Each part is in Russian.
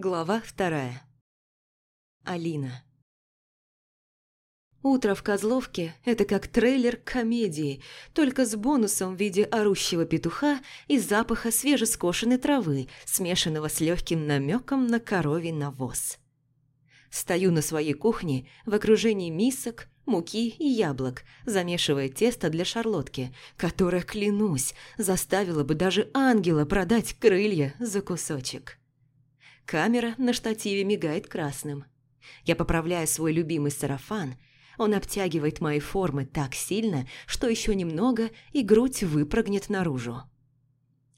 Глава вторая. Алина. Утро в Козловке – это как трейлер комедии, только с бонусом в виде орущего петуха и запаха свежескошенной травы, смешанного с легким намеком на коровий навоз. Стою на своей кухне в окружении мисок, муки и яблок, замешивая тесто для шарлотки, которая, клянусь, заставила бы даже ангела продать крылья за кусочек. Камера на штативе мигает красным. Я поправляю свой любимый сарафан. Он обтягивает мои формы так сильно, что еще немного, и грудь выпрыгнет наружу.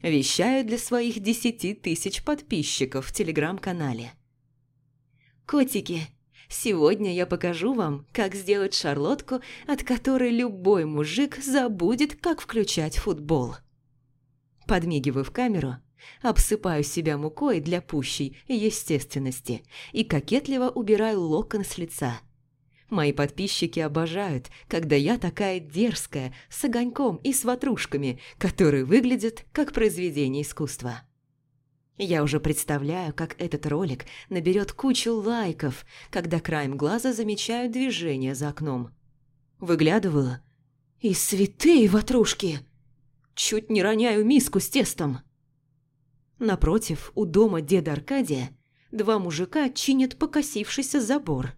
Вещаю для своих десяти тысяч подписчиков в телеграм-канале. Котики, сегодня я покажу вам, как сделать шарлотку, от которой любой мужик забудет, как включать футбол. Подмигиваю в камеру – Обсыпаю себя мукой для пущей естественности и кокетливо убираю локон с лица. Мои подписчики обожают, когда я такая дерзкая, с огоньком и с ватрушками, которые выглядят как произведение искусства. Я уже представляю, как этот ролик наберет кучу лайков, когда краем глаза замечаю движение за окном. Выглядываю, и святые ватрушки! Чуть не роняю миску с тестом. Напротив, у дома деда Аркадия, два мужика чинят покосившийся забор.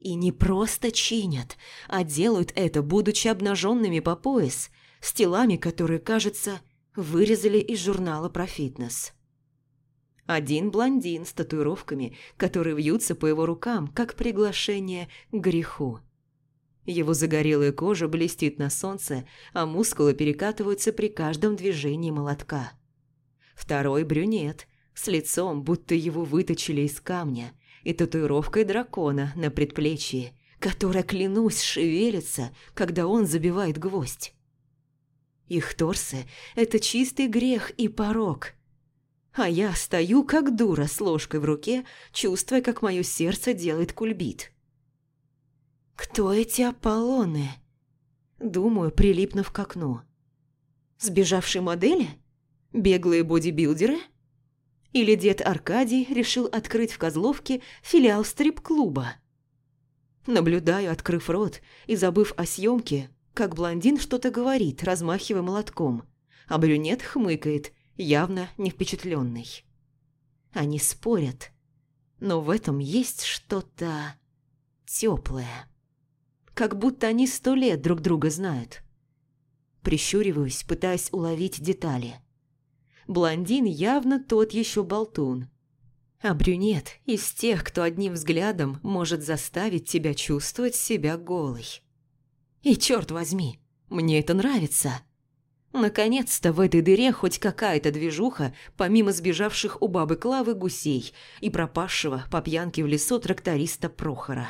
И не просто чинят, а делают это, будучи обнаженными по пояс, с телами, которые, кажется, вырезали из журнала про фитнес. Один блондин с татуировками, которые вьются по его рукам, как приглашение к греху. Его загорелая кожа блестит на солнце, а мускулы перекатываются при каждом движении молотка. Второй брюнет, с лицом, будто его выточили из камня, и татуировкой дракона на предплечье, которая, клянусь, шевелится, когда он забивает гвоздь. Их торсы – это чистый грех и порог. А я стою, как дура, с ложкой в руке, чувствуя, как мое сердце делает кульбит. Кто эти Аполлоны? Думаю, прилипнув к окну. Сбежавшие модели? Беглые бодибилдеры? Или дед Аркадий решил открыть в Козловке филиал стрип-клуба? Наблюдаю, открыв рот и забыв о съемке, как блондин что-то говорит, размахивая молотком, а брюнет хмыкает, явно не впечатленный. Они спорят, но в этом есть что-то теплое. Как будто они сто лет друг друга знают. Прищуриваюсь, пытаясь уловить детали – блондин явно тот еще болтун. А брюнет из тех, кто одним взглядом может заставить тебя чувствовать себя голой. И черт возьми, мне это нравится. Наконец-то в этой дыре хоть какая-то движуха, помимо сбежавших у бабы Клавы гусей и пропавшего по пьянке в лесу тракториста Прохора.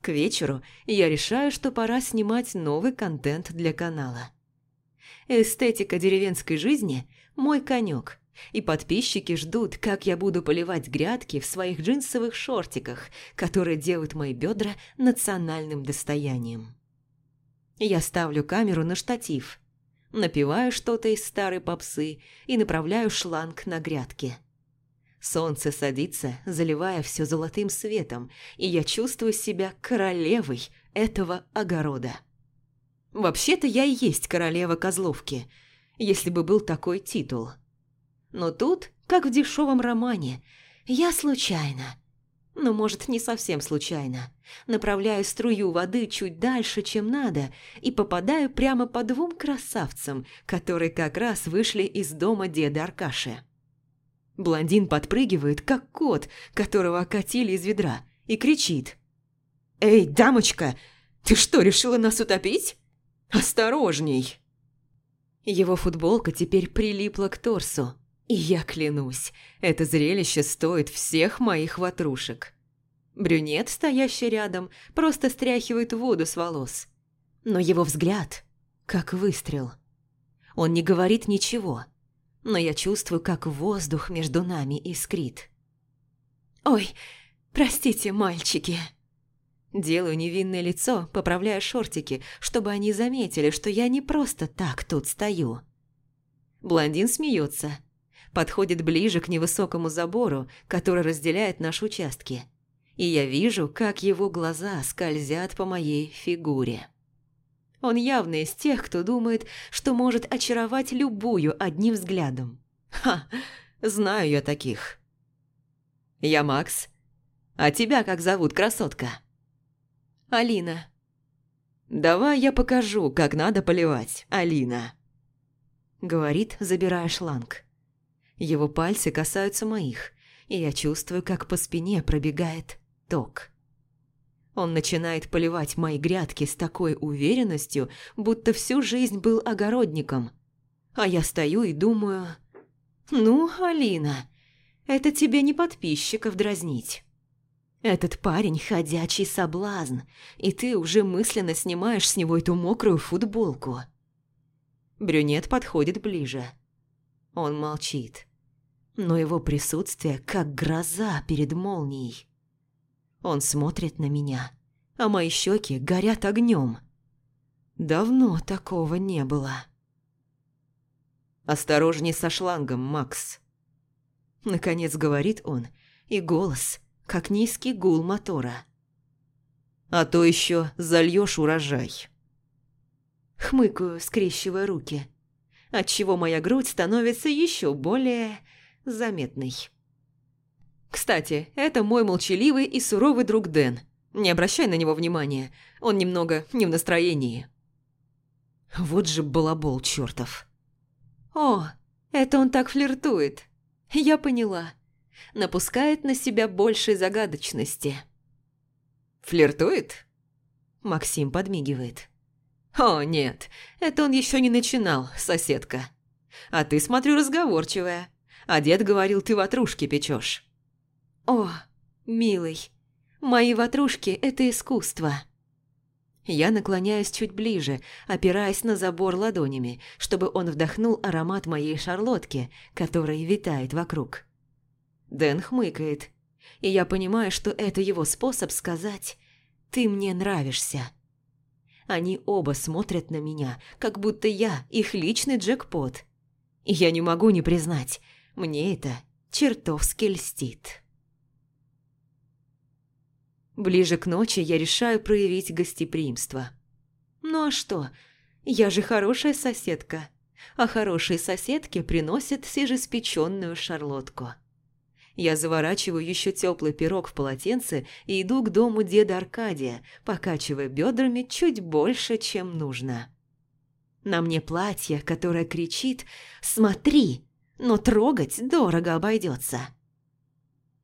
К вечеру я решаю, что пора снимать новый контент для канала. Эстетика деревенской жизни – мой конек. И подписчики ждут, как я буду поливать грядки в своих джинсовых шортиках, которые делают мои бедра национальным достоянием. Я ставлю камеру на штатив, напиваю что-то из старой попсы и направляю шланг на грядки. Солнце садится, заливая все золотым светом, и я чувствую себя королевой этого огорода. Вообще-то я и есть королева Козловки, если бы был такой титул. Но тут, как в дешевом романе, я случайно, ну, может, не совсем случайно, направляю струю воды чуть дальше, чем надо, и попадаю прямо по двум красавцам, которые как раз вышли из дома деда Аркаши. Блондин подпрыгивает, как кот, которого окатили из ведра, и кричит. «Эй, дамочка, ты что, решила нас утопить?» «Осторожней!» Его футболка теперь прилипла к торсу. И я клянусь, это зрелище стоит всех моих ватрушек. Брюнет, стоящий рядом, просто стряхивает воду с волос. Но его взгляд как выстрел. Он не говорит ничего, но я чувствую, как воздух между нами искрит. «Ой, простите, мальчики!» Делаю невинное лицо, поправляя шортики, чтобы они заметили, что я не просто так тут стою. Блондин смеется. подходит ближе к невысокому забору, который разделяет наши участки. И я вижу, как его глаза скользят по моей фигуре. Он явно из тех, кто думает, что может очаровать любую одним взглядом. Ха, знаю я таких. Я Макс. А тебя как зовут, красотка? Алина. Давай я покажу, как надо поливать, Алина. Говорит, забирая шланг. Его пальцы касаются моих, и я чувствую, как по спине пробегает ток. Он начинает поливать мои грядки с такой уверенностью, будто всю жизнь был огородником. А я стою и думаю... «Ну, Алина, это тебе не подписчиков дразнить. Этот парень – ходячий соблазн, и ты уже мысленно снимаешь с него эту мокрую футболку». Брюнет подходит ближе. Он молчит. Но его присутствие как гроза перед молнией. Он смотрит на меня, а мои щеки горят огнем. Давно такого не было. «Осторожней со шлангом, Макс!» Наконец говорит он, и голос, как низкий гул мотора. «А то еще зальешь урожай!» Хмыкаю, скрещивая руки, отчего моя грудь становится еще более заметной. Кстати, это мой молчаливый и суровый друг Дэн. Не обращай на него внимания, он немного не в настроении. Вот же балабол чертов. О, это он так флиртует. Я поняла. Напускает на себя большей загадочности. Флиртует? Максим подмигивает. О, нет, это он еще не начинал, соседка. А ты, смотрю, разговорчивая. А дед говорил, ты ватрушки печешь. «О, милый, мои ватрушки – это искусство». Я наклоняюсь чуть ближе, опираясь на забор ладонями, чтобы он вдохнул аромат моей шарлотки, которая витает вокруг. Дэн хмыкает, и я понимаю, что это его способ сказать «ты мне нравишься». Они оба смотрят на меня, как будто я их личный джекпот. Я не могу не признать, мне это чертовски льстит. Ближе к ночи я решаю проявить гостеприимство. Ну а что? Я же хорошая соседка. А хорошие соседки приносят свежеспеченную шарлотку. Я заворачиваю еще теплый пирог в полотенце и иду к дому деда Аркадия, покачивая бедрами чуть больше, чем нужно. На мне платье, которое кричит «Смотри!», но трогать дорого обойдется.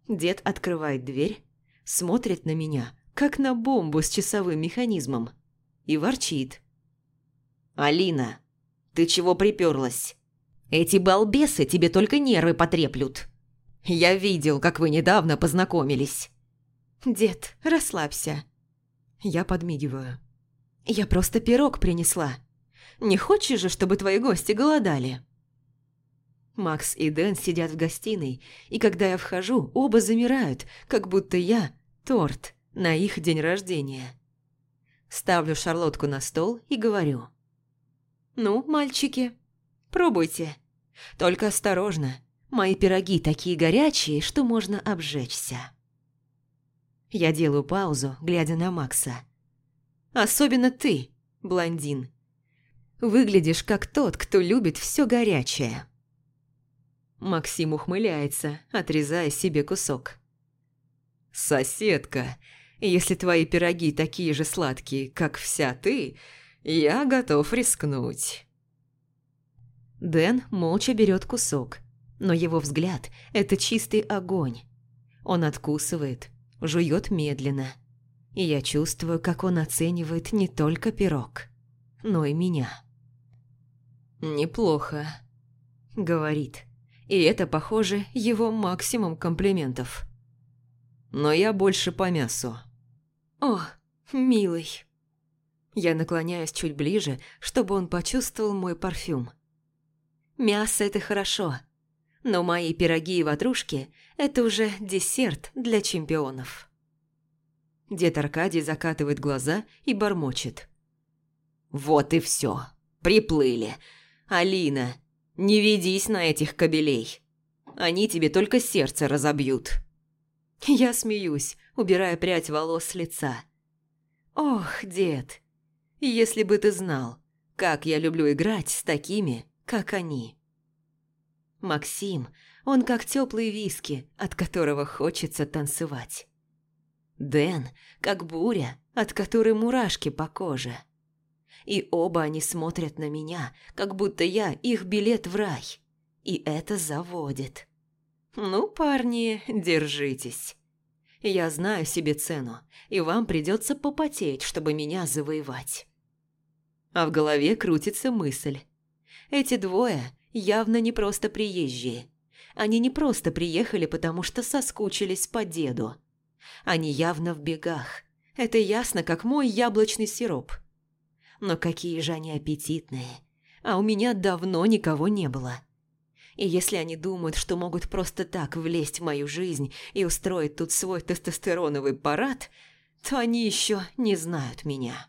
Дед открывает дверь, смотрит на меня, как на бомбу с часовым механизмом, и ворчит. «Алина, ты чего приперлась? Эти балбесы тебе только нервы потреплют. Я видел, как вы недавно познакомились». «Дед, расслабься». Я подмигиваю. «Я просто пирог принесла. Не хочешь же, чтобы твои гости голодали?» Макс и Дэн сидят в гостиной, и когда я вхожу, оба замирают, как будто я – торт на их день рождения. Ставлю шарлотку на стол и говорю. «Ну, мальчики, пробуйте. Только осторожно, мои пироги такие горячие, что можно обжечься». Я делаю паузу, глядя на Макса. «Особенно ты, блондин. Выглядишь как тот, кто любит все горячее». Максим ухмыляется, отрезая себе кусок. «Соседка, если твои пироги такие же сладкие, как вся ты, я готов рискнуть». Дэн молча берет кусок, но его взгляд – это чистый огонь. Он откусывает, жует медленно. И я чувствую, как он оценивает не только пирог, но и меня. «Неплохо», – говорит и это, похоже, его максимум комплиментов. Но я больше по мясу. «О, милый!» Я наклоняюсь чуть ближе, чтобы он почувствовал мой парфюм. «Мясо – это хорошо, но мои пироги и ватрушки – это уже десерт для чемпионов». Дед Аркадий закатывает глаза и бормочет. «Вот и все. Приплыли. Алина, Не ведись на этих кобелей. Они тебе только сердце разобьют. Я смеюсь, убирая прядь волос с лица. Ох, дед, если бы ты знал, как я люблю играть с такими, как они. Максим, он как теплый виски, от которого хочется танцевать. Дэн, как буря, от которой мурашки по коже. И оба они смотрят на меня, как будто я их билет в рай. И это заводит. Ну, парни, держитесь. Я знаю себе цену, и вам придется попотеть, чтобы меня завоевать. А в голове крутится мысль. Эти двое явно не просто приезжие. Они не просто приехали, потому что соскучились по деду. Они явно в бегах. Это ясно, как мой яблочный сироп. Но какие же они аппетитные. А у меня давно никого не было. И если они думают, что могут просто так влезть в мою жизнь и устроить тут свой тестостероновый парад, то они еще не знают меня.